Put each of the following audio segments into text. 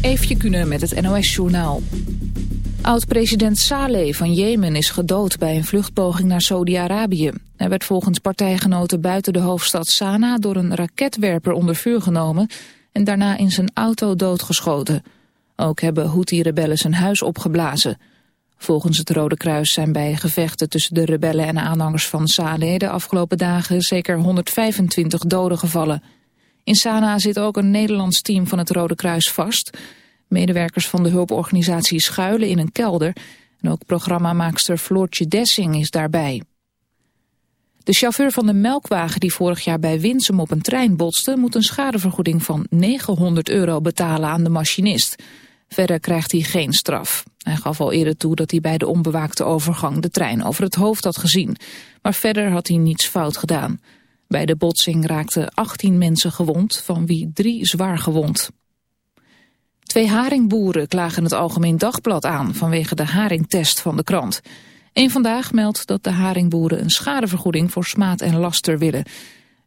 Eefje Kunnen met het NOS-journaal. Oud-president Saleh van Jemen is gedood bij een vluchtpoging naar Saudi-Arabië. Hij werd volgens partijgenoten buiten de hoofdstad Sanaa door een raketwerper onder vuur genomen en daarna in zijn auto doodgeschoten. Ook hebben Houthi-rebellen zijn huis opgeblazen. Volgens het Rode Kruis zijn bij gevechten tussen de rebellen en aanhangers van Saleh de afgelopen dagen zeker 125 doden gevallen. In Sanaa zit ook een Nederlands team van het Rode Kruis vast. Medewerkers van de hulporganisatie schuilen in een kelder. En ook programmamaakster Floortje Dessing is daarbij. De chauffeur van de melkwagen die vorig jaar bij Winsum op een trein botste... moet een schadevergoeding van 900 euro betalen aan de machinist. Verder krijgt hij geen straf. Hij gaf al eerder toe dat hij bij de onbewaakte overgang de trein over het hoofd had gezien. Maar verder had hij niets fout gedaan. Bij de botsing raakten 18 mensen gewond, van wie drie zwaar gewond. Twee haringboeren klagen het Algemeen Dagblad aan vanwege de haringtest van de krant. Eén vandaag meldt dat de haringboeren een schadevergoeding voor smaad en laster willen.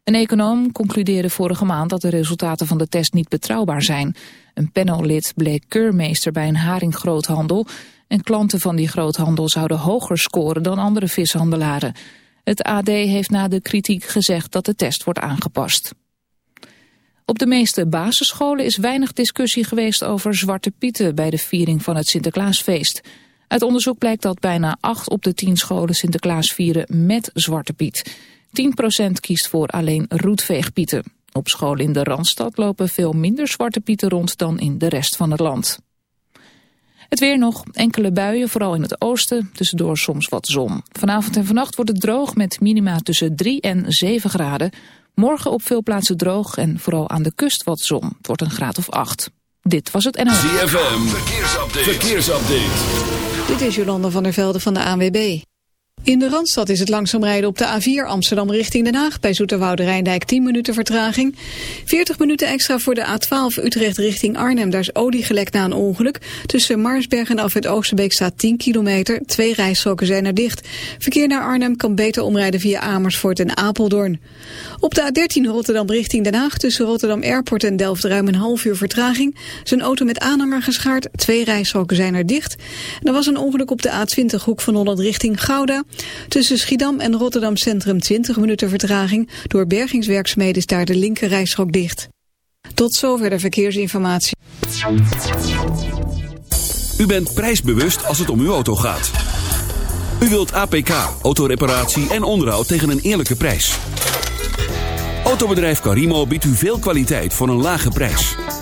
Een econoom concludeerde vorige maand dat de resultaten van de test niet betrouwbaar zijn. Een panellid bleek keurmeester bij een haringgroothandel... en klanten van die groothandel zouden hoger scoren dan andere vishandelaren. Het AD heeft na de kritiek gezegd dat de test wordt aangepast. Op de meeste basisscholen is weinig discussie geweest over Zwarte Pieten bij de viering van het Sinterklaasfeest. Uit onderzoek blijkt dat bijna 8 op de 10 scholen Sinterklaas vieren met Zwarte Piet. 10% kiest voor alleen roetveegpieten. Op scholen in de Randstad lopen veel minder Zwarte Pieten rond dan in de rest van het land. Het weer nog, enkele buien, vooral in het oosten, tussendoor soms wat zon. Vanavond en vannacht wordt het droog met minima tussen 3 en 7 graden. Morgen op veel plaatsen droog en vooral aan de kust wat zon. Het wordt een graad of 8. Dit was het NL. ZFM, verkeersupdate. verkeersupdate. Dit is Jolanda van der Velde van de ANWB. In de Randstad is het langzaam rijden op de A4 Amsterdam richting Den Haag. Bij Zoeterwoude Rijndijk 10 minuten vertraging. 40 minuten extra voor de A12 Utrecht richting Arnhem. Daar is olie gelekt na een ongeluk. Tussen Marsberg en af het Oosterbeek staat 10 kilometer. Twee rijstroken zijn er dicht. Verkeer naar Arnhem kan beter omrijden via Amersfoort en Apeldoorn. Op de A13 Rotterdam richting Den Haag. Tussen Rotterdam Airport en Delft ruim een half uur vertraging. Zijn auto met aanhanger geschaard. Twee rijstroken zijn er dicht. Er was een ongeluk op de A20 Hoek van Holland richting Gouda. Tussen Schiedam en Rotterdam Centrum 20 minuten vertraging. Door bergingswerkzaamheden is daar de linker rijstrook dicht. Tot zover de verkeersinformatie. U bent prijsbewust als het om uw auto gaat. U wilt APK, autoreparatie en onderhoud tegen een eerlijke prijs. Autobedrijf Carimo biedt u veel kwaliteit voor een lage prijs.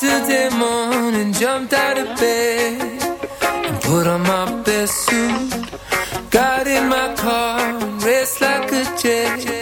Saturday morning, jumped out of bed and put on my best suit. Got in my car and raced like a jet.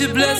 to bless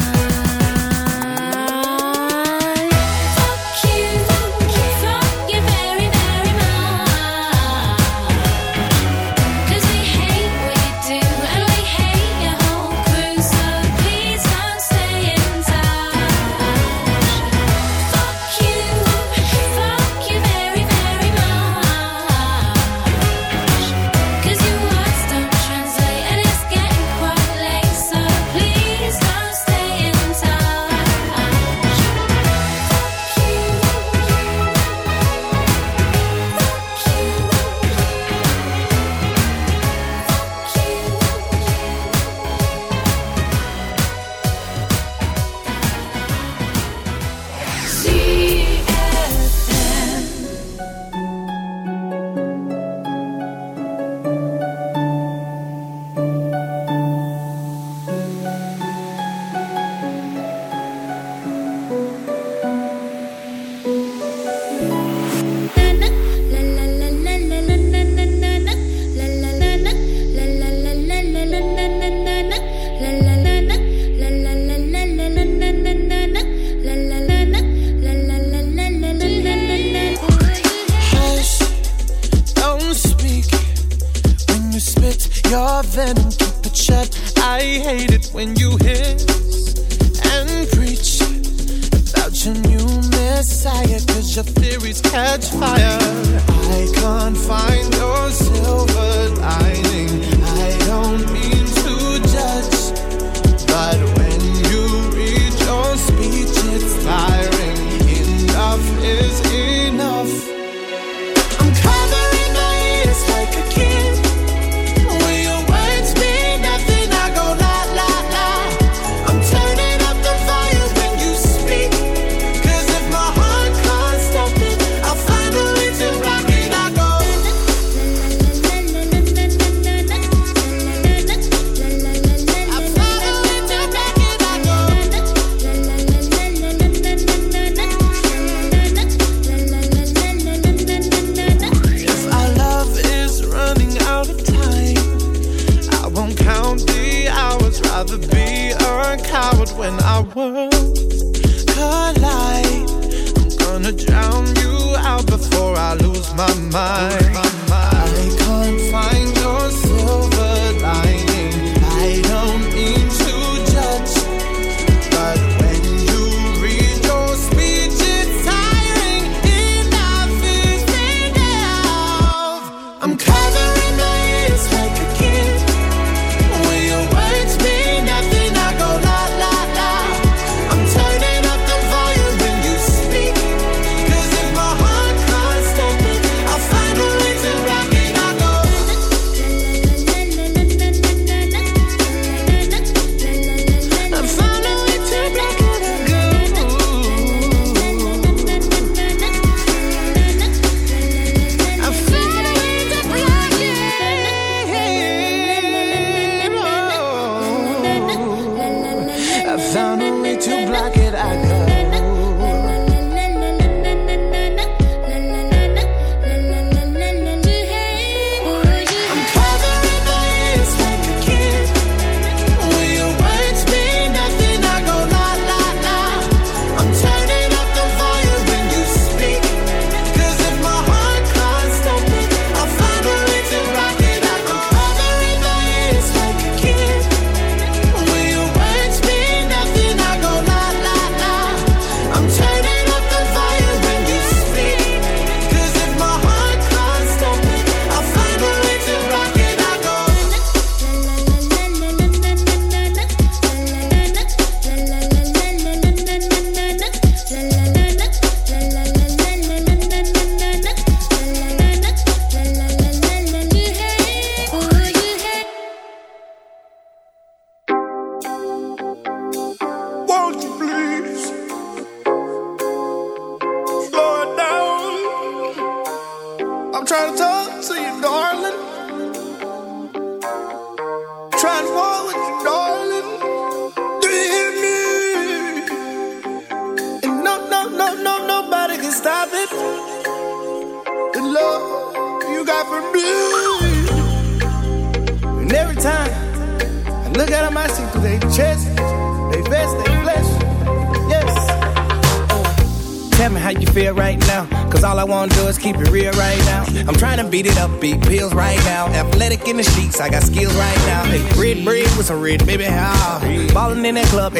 desire, cause your theories catch fire. to block it out.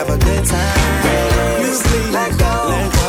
Have a good, time. Please, let go, let go.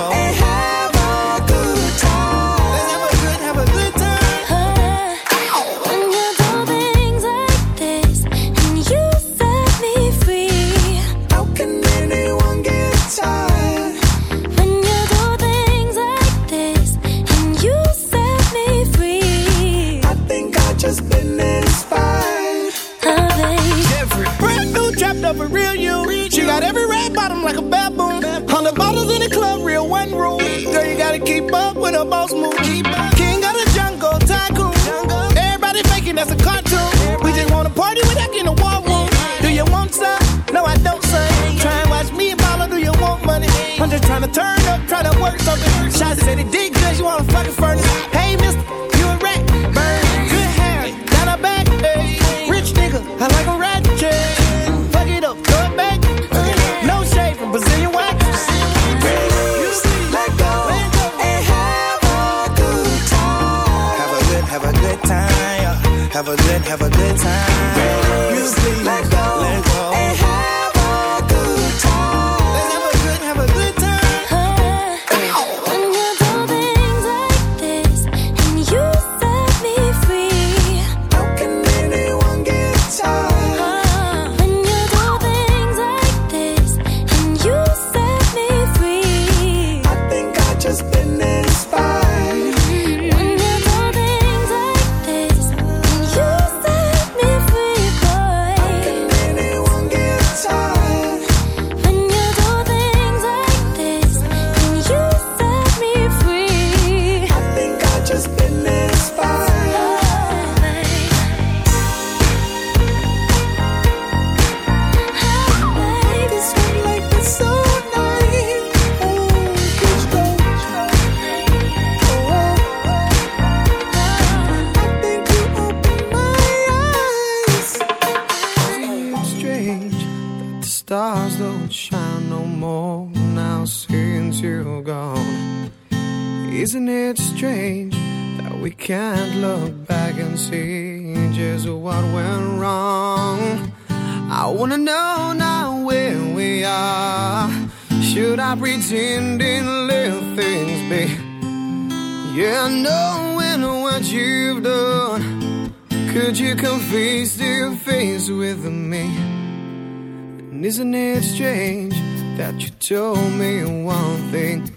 Turn up, try to work something. Shots said it did good, you wanna fucking furnace. Hey, mister, you a rat. Burn, good hair, down her back. Hey, rich nigga, I like a rat chain. Fuck it up, throw it back. No shade from Brazilian wax. Let go and have a good time. Have a good, have a good time. Have a good, have a good time. Music, let go,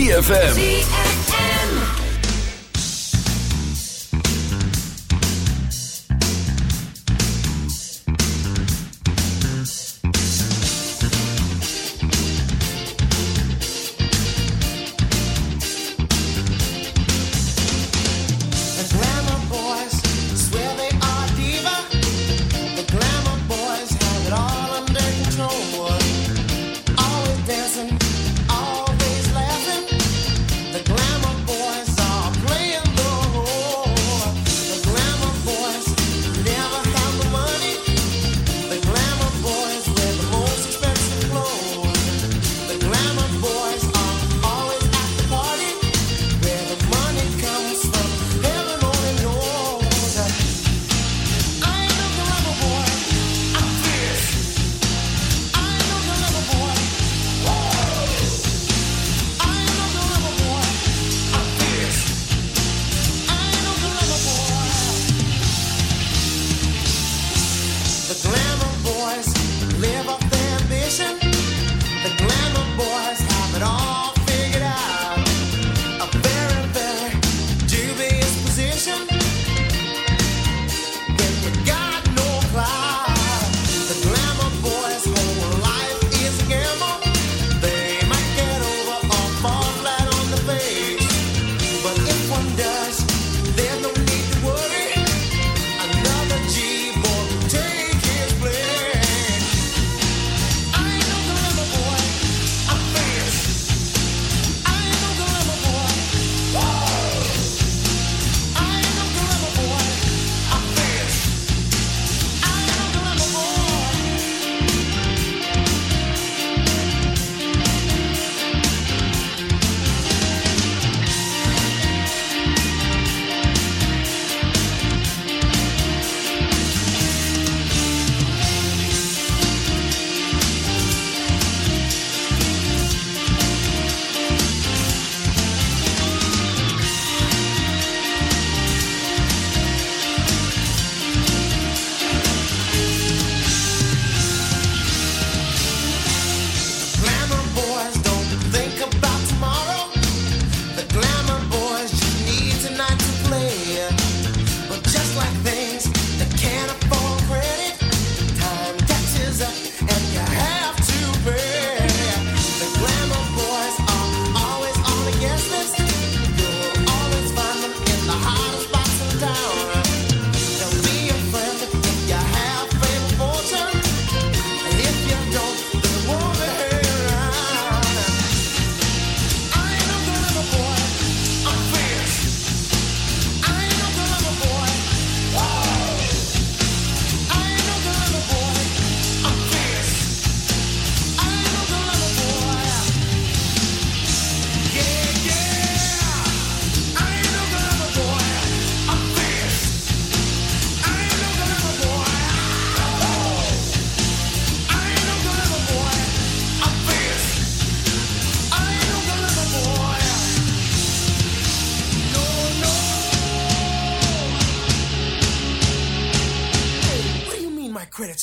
ZFM.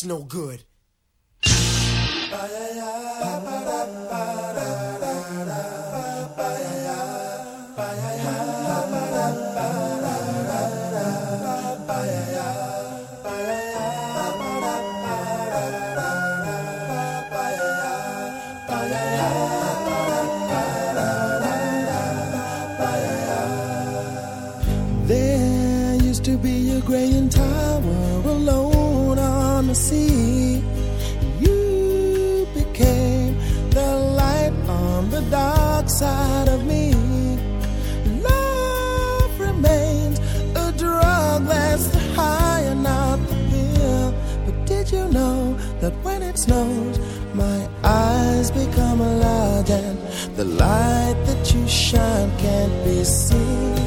no good. come alive, and the light that you shine can't be seen.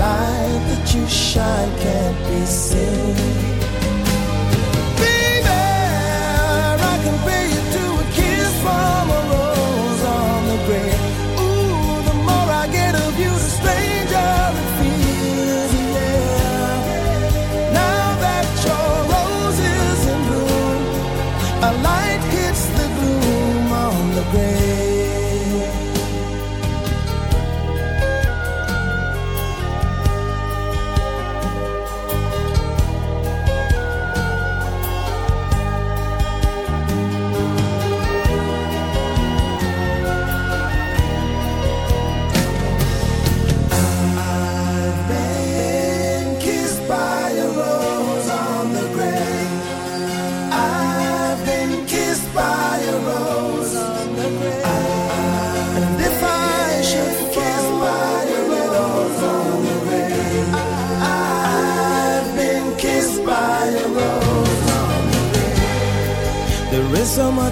you shine can't be seen?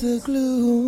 the glue.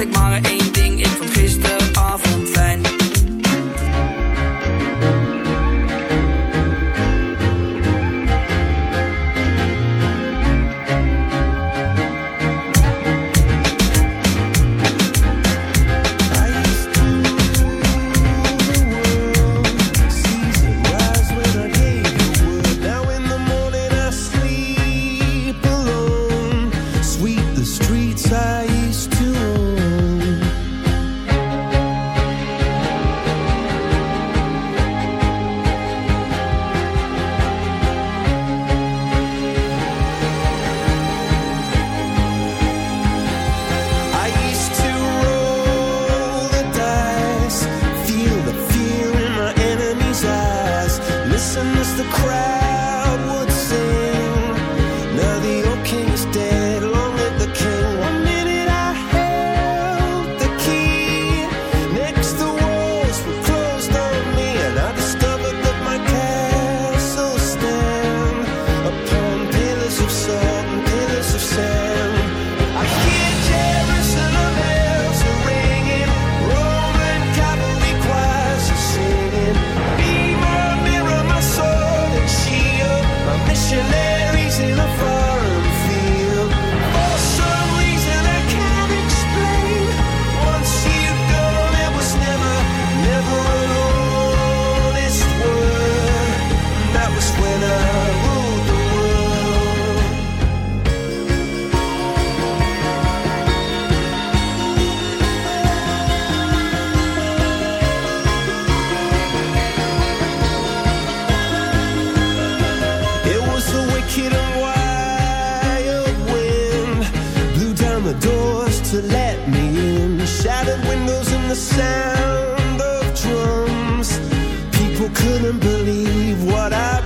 Ik maar één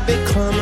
become.